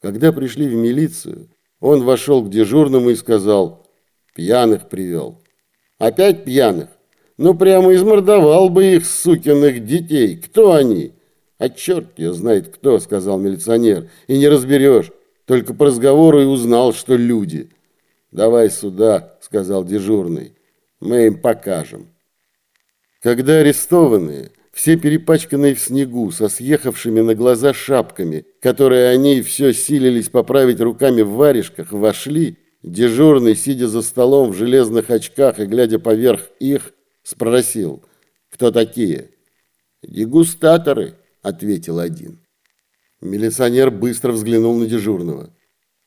Когда пришли в милицию, он вошел к дежурному и сказал, пьяных привел. Опять пьяных? Ну, прямо измордовал бы их, сукиных детей. Кто они? А черт ее знает кто, сказал милиционер. И не разберешь. Только по разговору и узнал, что люди. Давай сюда, сказал дежурный. Мы им покажем. Когда арестованные, все перепачканные в снегу, со съехавшими на глаза шапками, которые они все силились поправить руками в варежках, вошли, дежурный, сидя за столом в железных очках и глядя поверх их, спросил, кто такие? «Дегустаторы», — ответил один. Милиционер быстро взглянул на дежурного.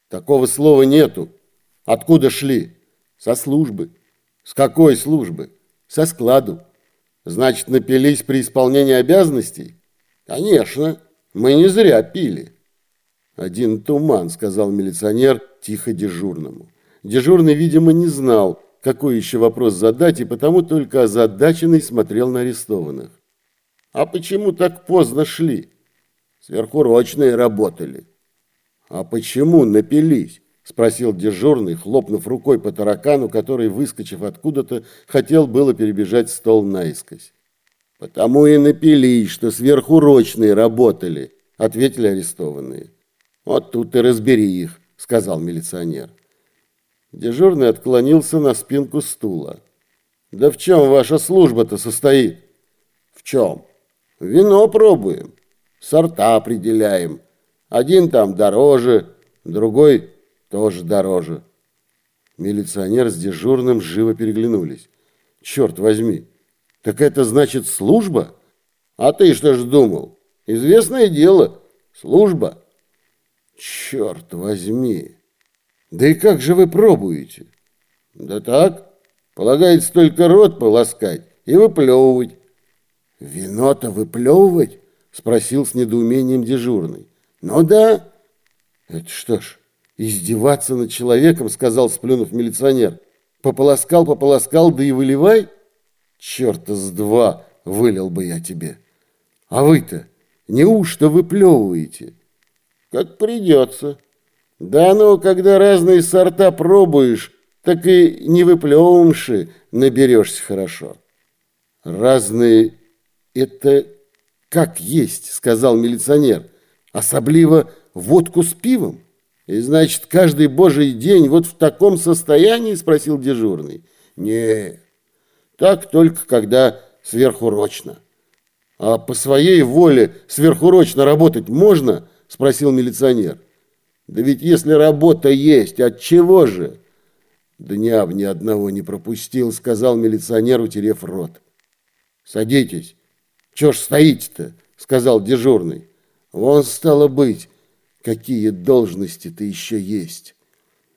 «Такого слова нету. Откуда шли?» «Со службы». «С какой службы?» «Со складу». Значит, напились при исполнении обязанностей? Конечно, мы не зря пили. Один туман, сказал милиционер тихо дежурному. Дежурный, видимо, не знал, какой еще вопрос задать, и потому только озадаченный смотрел на арестованных. А почему так поздно шли? Сверхурочные работали. А почему напились? Спросил дежурный, хлопнув рукой по таракану, который, выскочив откуда-то, хотел было перебежать стол наискось. «Потому и напились, что сверхурочные работали», — ответили арестованные. «Вот тут и разбери их», — сказал милиционер. Дежурный отклонился на спинку стула. «Да в чем ваша служба-то состоит?» «В чем?» «Вино пробуем, сорта определяем. Один там дороже, другой тоже дороже. Милиционер с дежурным живо переглянулись. Черт возьми, так это значит служба? А ты что ж думал? Известное дело, служба. Черт возьми. Да и как же вы пробуете? Да так, полагается только рот полоскать и выплевывать. Вино-то выплевывать? Спросил с недоумением дежурный. Ну да. Это что ж, «Издеваться над человеком», — сказал, сплюнув милиционер. «Пополоскал, пополоскал, да и выливай». «Черта с два вылил бы я тебе». «А вы-то неужто выплевываете?» «Как придется». «Да ну, когда разные сорта пробуешь, так и не выплевываемши наберешься хорошо». «Разные — это как есть», — сказал милиционер. «Особливо водку с пивом». И значит, каждый божий день вот в таком состоянии, спросил дежурный. Не, так только когда сверхурочно. А по своей воле сверхурочно работать можно? Спросил милиционер. Да ведь если работа есть, от чего же? Дня в ни одного не пропустил, сказал милиционер, утерев рот. Садитесь. Чё ж стоите-то? Сказал дежурный. Вон стало быть, какие должности-то еще есть.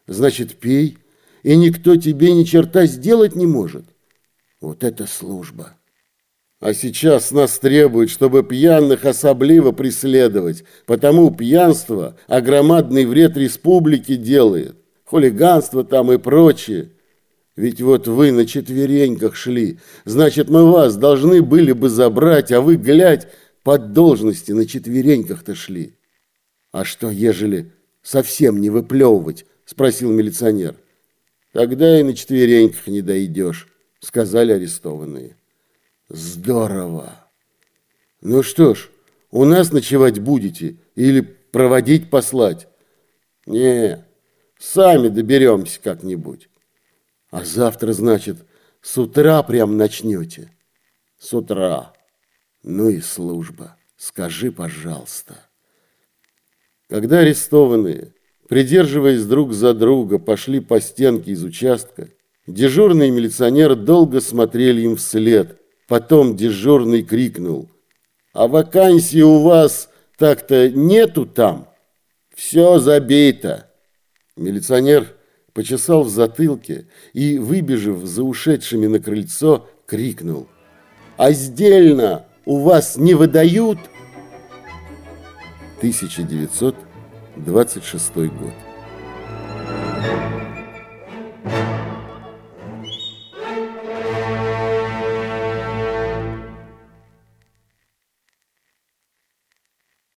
Значит, пей, и никто тебе ни черта сделать не может. Вот это служба. А сейчас нас требуют, чтобы пьяных особливо преследовать, потому пьянство огромадный вред республике делает, хулиганство там и прочее. Ведь вот вы на четвереньках шли, значит, мы вас должны были бы забрать, а вы, глядь, под должности на четвереньках-то шли. «А что, ежели совсем не выплевывать?» – спросил милиционер. «Тогда и на четвереньках не дойдешь», – сказали арестованные. «Здорово! Ну что ж, у нас ночевать будете или проводить послать?» «Не, сами доберемся как-нибудь». «А завтра, значит, с утра прям начнете?» «С утра». «Ну и служба. Скажи, пожалуйста». Когда арестованные, придерживаясь друг за друга, пошли по стенке из участка, дежурный милиционер долго смотрели им вслед. Потом дежурный крикнул. «А вакансии у вас так-то нету там? Все забито!» Милиционер почесал в затылке и, выбежав за ушедшими на крыльцо, крикнул. «А сдельно у вас не выдают?» 1926 год.